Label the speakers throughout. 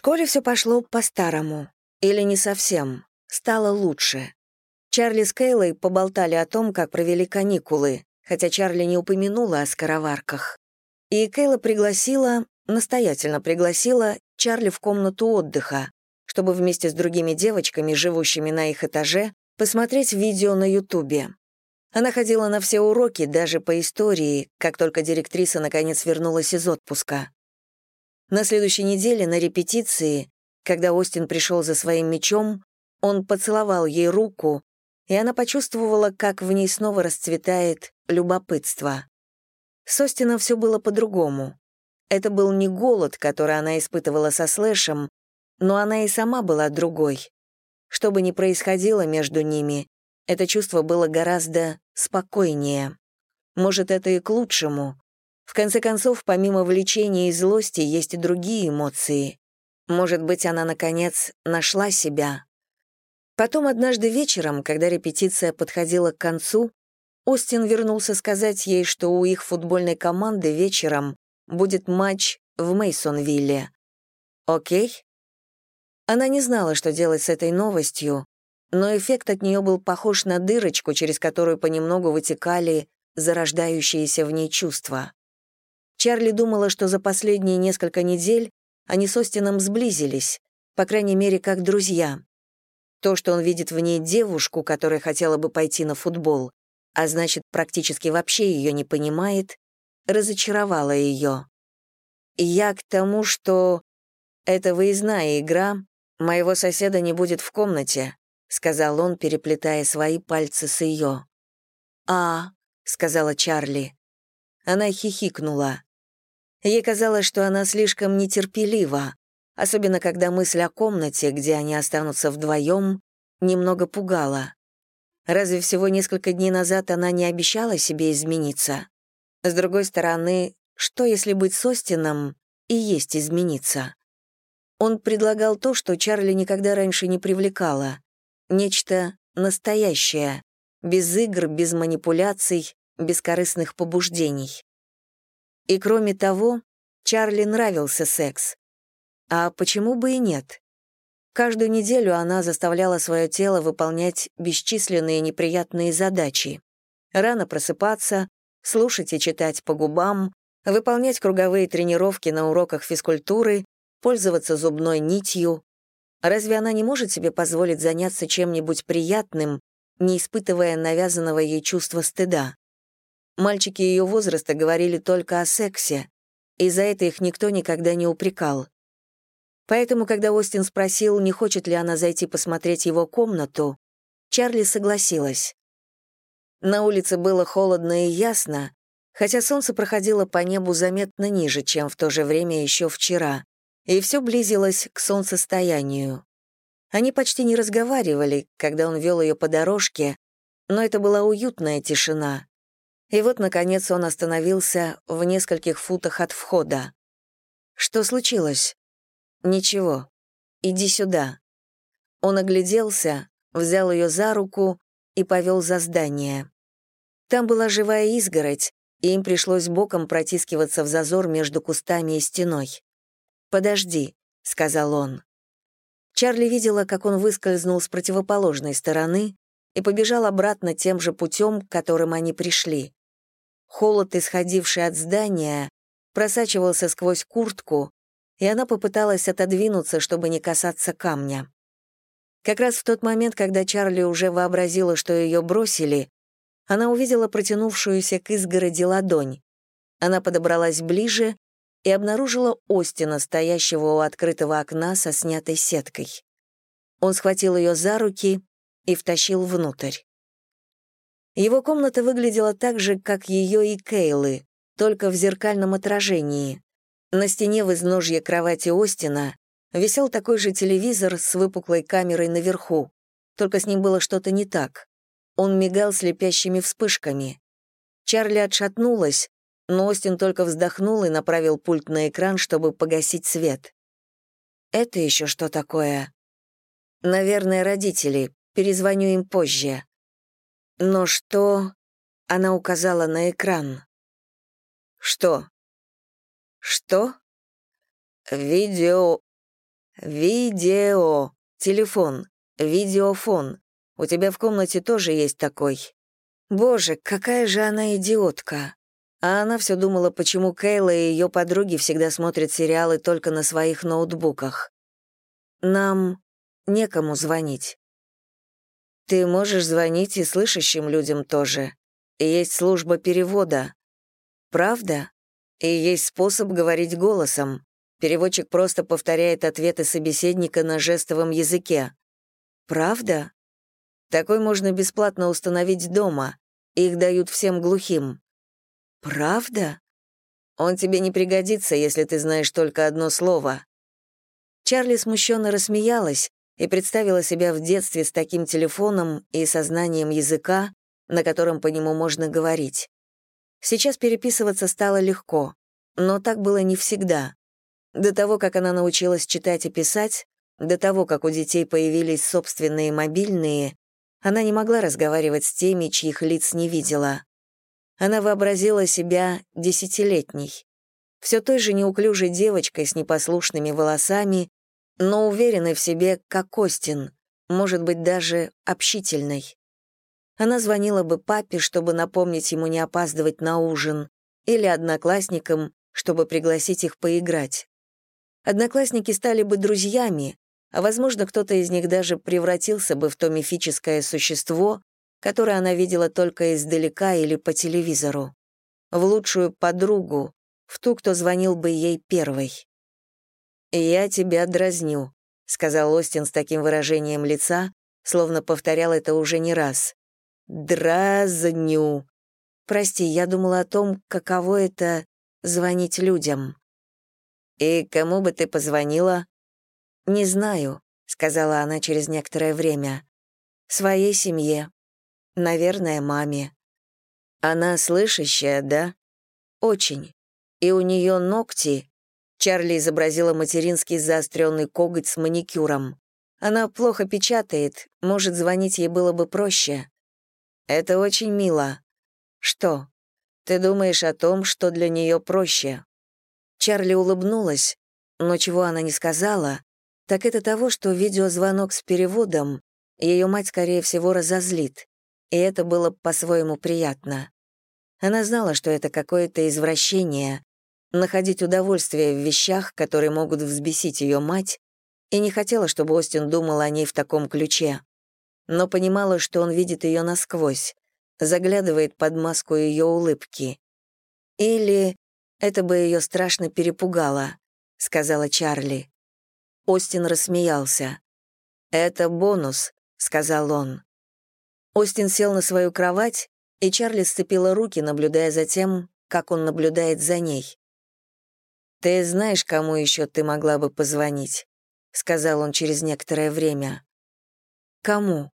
Speaker 1: школе все пошло по-старому. Или не совсем. Стало лучше. Чарли с Кейлой поболтали о том, как провели каникулы, хотя Чарли не упомянула о скороварках. И Кейла пригласила, настоятельно пригласила Чарли в комнату отдыха, чтобы вместе с другими девочками, живущими на их этаже, посмотреть видео на Ютубе. Она ходила на все уроки, даже по истории, как только директриса наконец вернулась из отпуска. На следующей неделе на репетиции, когда Остин пришел за своим мечом, он поцеловал ей руку, и она почувствовала, как в ней снова расцветает любопытство. С Остином все было по-другому. Это был не голод, который она испытывала со Слэшем, но она и сама была другой. Что бы ни происходило между ними, это чувство было гораздо спокойнее. Может, это и к лучшему. В конце концов, помимо влечения и злости, есть и другие эмоции. Может быть, она, наконец, нашла себя. Потом однажды вечером, когда репетиция подходила к концу, Остин вернулся сказать ей, что у их футбольной команды вечером будет матч в Мейсонвилле. Окей? Она не знала, что делать с этой новостью, но эффект от нее был похож на дырочку, через которую понемногу вытекали зарождающиеся в ней чувства. Чарли думала, что за последние несколько недель они с Остином сблизились, по крайней мере, как друзья. То, что он видит в ней девушку, которая хотела бы пойти на футбол, а значит, практически вообще ее не понимает, разочаровало ее. я к тому, что это выездная игра, «Моего соседа не будет в комнате», — сказал он, переплетая свои пальцы с ее. «А», — сказала Чарли. Она хихикнула. Ей казалось, что она слишком нетерпелива, особенно когда мысль о комнате, где они останутся вдвоем, немного пугала. Разве всего несколько дней назад она не обещала себе измениться? С другой стороны, что если быть с Остином и есть измениться? Он предлагал то, что Чарли никогда раньше не привлекало. Нечто настоящее, без игр, без манипуляций, без корыстных побуждений. И кроме того, Чарли нравился секс. А почему бы и нет? Каждую неделю она заставляла свое тело выполнять бесчисленные неприятные задачи. Рано просыпаться, слушать и читать по губам, выполнять круговые тренировки на уроках физкультуры пользоваться зубной нитью. Разве она не может себе позволить заняться чем-нибудь приятным, не испытывая навязанного ей чувства стыда? Мальчики ее возраста говорили только о сексе, и за это их никто никогда не упрекал. Поэтому, когда Остин спросил, не хочет ли она зайти посмотреть его комнату, Чарли согласилась. На улице было холодно и ясно, хотя солнце проходило по небу заметно ниже, чем в то же время еще вчера, и все близилось к солнцестоянию. Они почти не разговаривали, когда он вел ее по дорожке, но это была уютная тишина. И вот, наконец, он остановился в нескольких футах от входа. «Что случилось?» «Ничего. Иди сюда». Он огляделся, взял ее за руку и повел за здание. Там была живая изгородь, и им пришлось боком протискиваться в зазор между кустами и стеной. «Подожди», — сказал он. Чарли видела, как он выскользнул с противоположной стороны и побежал обратно тем же путем, которым они пришли. Холод, исходивший от здания, просачивался сквозь куртку, и она попыталась отодвинуться, чтобы не касаться камня. Как раз в тот момент, когда Чарли уже вообразила, что ее бросили, она увидела протянувшуюся к изгороди ладонь. Она подобралась ближе и обнаружила Остина, стоящего у открытого окна со снятой сеткой. Он схватил ее за руки и втащил внутрь. Его комната выглядела так же, как ее и Кейлы, только в зеркальном отражении. На стене в изножье кровати Остина висел такой же телевизор с выпуклой камерой наверху, только с ним было что-то не так. Он мигал слепящими вспышками. Чарли отшатнулась, но Остин только вздохнул и направил пульт на экран, чтобы погасить свет. «Это еще что такое?» «Наверное, родители. Перезвоню им позже». «Но что...» — она указала на экран. «Что?» «Что?» «Видео... Видео. Телефон. Видеофон. У тебя в комнате тоже есть такой. Боже, какая же она идиотка. А она все думала, почему Кейла и ее подруги всегда смотрят сериалы только на своих ноутбуках. Нам некому звонить. Ты можешь звонить и слышащим людям тоже. Есть служба перевода. Правда? И есть способ говорить голосом. Переводчик просто повторяет ответы собеседника на жестовом языке. Правда? Такой можно бесплатно установить дома. Их дают всем глухим. Правда? Он тебе не пригодится, если ты знаешь только одно слово. Чарли смущенно рассмеялась и представила себя в детстве с таким телефоном и сознанием языка, на котором по нему можно говорить. Сейчас переписываться стало легко, но так было не всегда. До того, как она научилась читать и писать, до того, как у детей появились собственные мобильные, она не могла разговаривать с теми, чьих лиц не видела. Она вообразила себя десятилетней, все той же неуклюжей девочкой с непослушными волосами, но уверенной в себе, как Костин, может быть, даже общительной. Она звонила бы папе, чтобы напомнить ему не опаздывать на ужин, или одноклассникам, чтобы пригласить их поиграть. Одноклассники стали бы друзьями, а, возможно, кто-то из них даже превратился бы в то мифическое существо, которое она видела только издалека или по телевизору, в лучшую подругу, в ту, кто звонил бы ей первой. «Я тебя дразню», — сказал Остин с таким выражением лица, словно повторял это уже не раз. «Дразню». «Прости, я думала о том, каково это — звонить людям». «И кому бы ты позвонила?» «Не знаю», — сказала она через некоторое время. «Своей семье. Наверное, маме». «Она слышащая, да?» «Очень. И у нее ногти...» Чарли изобразила материнский заостренный коготь с маникюром. «Она плохо печатает, может, звонить ей было бы проще». «Это очень мило». «Что? Ты думаешь о том, что для нее проще?» Чарли улыбнулась, но чего она не сказала, так это того, что видеозвонок с переводом ее мать, скорее всего, разозлит, и это было по-своему приятно. Она знала, что это какое-то извращение, находить удовольствие в вещах, которые могут взбесить ее мать, и не хотела, чтобы Остин думал о ней в таком ключе, но понимала, что он видит ее насквозь, заглядывает под маску ее улыбки. Или это бы ее страшно перепугало, сказала Чарли. Остин рассмеялся. Это бонус, сказал он. Остин сел на свою кровать, и Чарли сцепила руки, наблюдая за тем, как он наблюдает за ней. «Ты знаешь, кому еще ты могла бы позвонить?» — сказал он через некоторое время. «Кому?»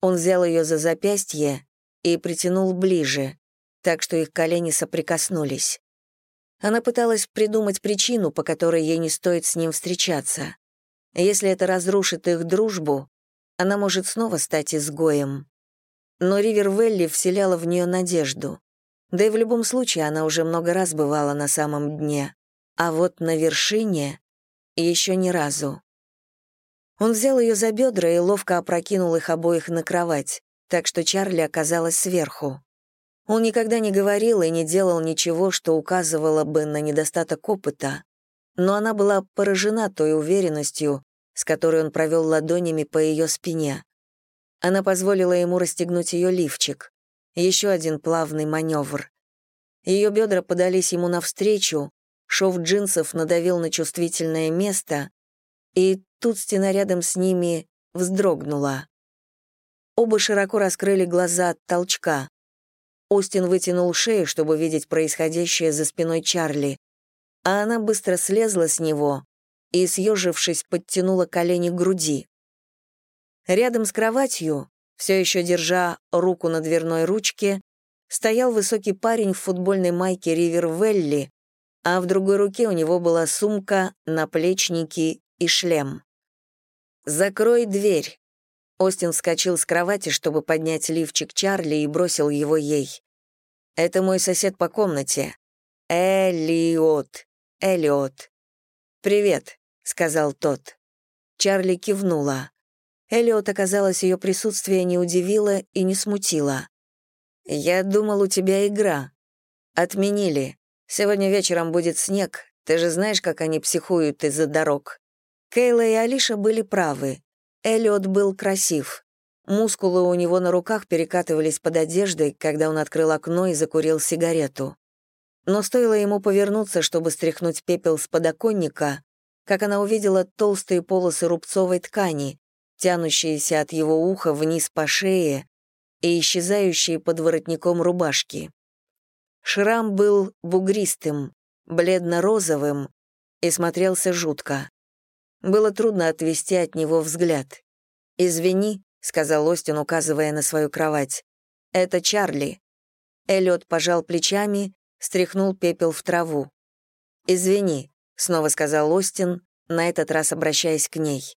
Speaker 1: Он взял ее за запястье и притянул ближе, так что их колени соприкоснулись. Она пыталась придумать причину, по которой ей не стоит с ним встречаться. Если это разрушит их дружбу, она может снова стать изгоем. Но Ривер Велли вселяла в нее надежду. Да и в любом случае она уже много раз бывала на самом дне. А вот на вершине еще ни разу. Он взял ее за бедра и ловко опрокинул их обоих на кровать, так что Чарли оказалась сверху. Он никогда не говорил и не делал ничего, что указывало бы на недостаток опыта, но она была поражена той уверенностью, с которой он провел ладонями по ее спине. Она позволила ему расстегнуть ее лифчик. Еще один плавный маневр. Ее бедра подались ему навстречу, шов джинсов надавил на чувствительное место, и тут стена рядом с ними вздрогнула. Оба широко раскрыли глаза от толчка. Остин вытянул шею, чтобы видеть происходящее за спиной Чарли, а она быстро слезла с него и, съежившись, подтянула колени к груди. Рядом с кроватью, все еще держа руку на дверной ручке, стоял высокий парень в футбольной майке Ривер Велли, а в другой руке у него была сумка, наплечники и шлем. «Закрой дверь», Остин вскочил с кровати, чтобы поднять лифчик Чарли и бросил его ей. «Это мой сосед по комнате. Элиот. Элиот. Привет. сказал тот. Чарли кивнула. Эллиот, оказалось, ее присутствие не удивило и не смутило. «Я думал, у тебя игра. Отменили. Сегодня вечером будет снег. Ты же знаешь, как они психуют из-за дорог». Кейла и Алиша были правы. Эллиот был красив. Мускулы у него на руках перекатывались под одеждой, когда он открыл окно и закурил сигарету. Но стоило ему повернуться, чтобы стряхнуть пепел с подоконника, как она увидела толстые полосы рубцовой ткани, тянущиеся от его уха вниз по шее и исчезающие под воротником рубашки. Шрам был бугристым, бледно-розовым и смотрелся жутко. Было трудно отвести от него взгляд. «Извини», — сказал Остин, указывая на свою кровать. «Это Чарли». Эллиот пожал плечами, стряхнул пепел в траву. «Извини», — снова сказал Остин, на этот раз обращаясь к ней.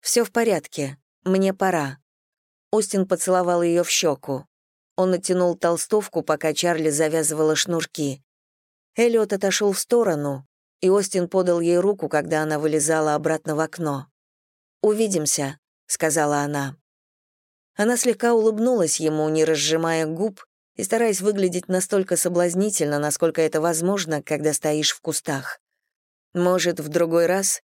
Speaker 1: «Все в порядке. Мне пора». Остин поцеловал ее в щеку. Он натянул толстовку, пока Чарли завязывала шнурки. Эллиот отошел в сторону, и Остин подал ей руку, когда она вылезала обратно в окно. «Увидимся», — сказала она. Она слегка улыбнулась ему, не разжимая губ, и стараясь выглядеть настолько соблазнительно, насколько это возможно, когда стоишь в кустах. Может, в другой раз?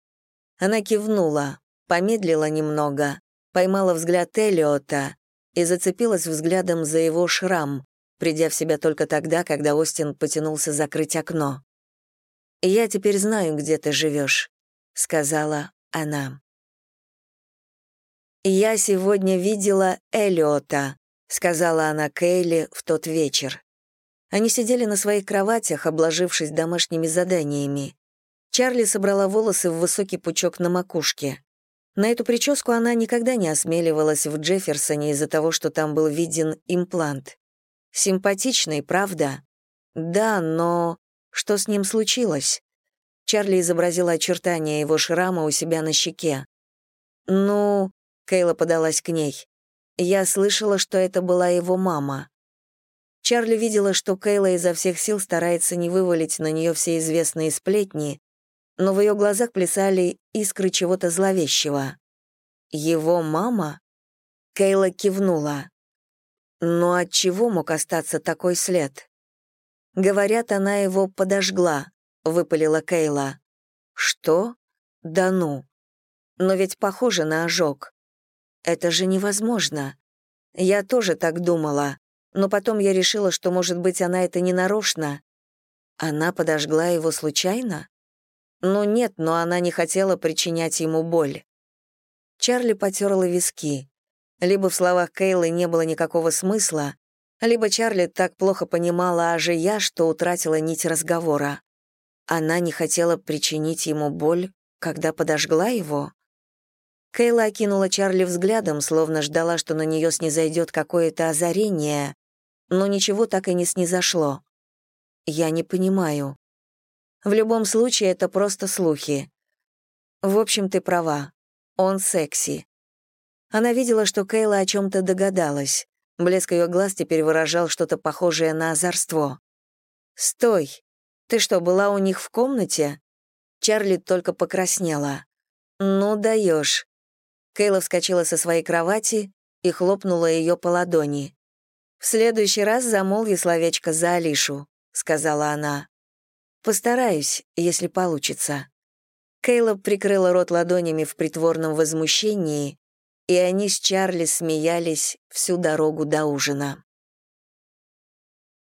Speaker 1: Она кивнула, помедлила немного, поймала взгляд Элиота и зацепилась взглядом за его шрам, придя в себя только тогда, когда Остин потянулся закрыть окно. «Я теперь знаю, где ты живешь», — сказала она. «Я сегодня видела Элиота», — сказала она Кейли в тот вечер. Они сидели на своих кроватях, обложившись домашними заданиями. Чарли собрала волосы в высокий пучок на макушке. На эту прическу она никогда не осмеливалась в Джефферсоне из-за того, что там был виден имплант. Симпатичный, правда? Да, но что с ним случилось? Чарли изобразила очертания его шрама у себя на щеке. «Ну...» — Кейла подалась к ней. «Я слышала, что это была его мама». Чарли видела, что Кейла изо всех сил старается не вывалить на нее все известные сплетни, но в ее глазах плясали искры чего-то зловещего. «Его мама?» Кейла кивнула. Но от чего мог остаться такой след? Говорят, она его подожгла, выпалила Кейла. Что? Да ну. Но ведь похоже на ожог. Это же невозможно. Я тоже так думала, но потом я решила, что, может быть, она это не нарочно. Она подожгла его случайно? Ну нет, но она не хотела причинять ему боль. Чарли потерла виски. Либо в словах Кейлы не было никакого смысла, либо Чарли так плохо понимала а же я, что утратила нить разговора. Она не хотела причинить ему боль, когда подожгла его? Кейла окинула Чарли взглядом, словно ждала, что на нее снизойдет какое-то озарение, но ничего так и не снизошло. «Я не понимаю», в любом случае, это просто слухи. В общем, ты права. Он секси. Она видела, что Кейла о чем-то догадалась. Блеск ее глаз теперь выражал что-то похожее на озорство. «Стой! Ты что, была у них в комнате?» Чарли только покраснела. «Ну, даешь. Кейла вскочила со своей кровати и хлопнула ее по ладони. «В следующий раз замолви словечко за Алишу», — сказала она. Постараюсь, если получится». Кейла прикрыла рот ладонями в притворном возмущении, и они с Чарли смеялись всю дорогу до ужина.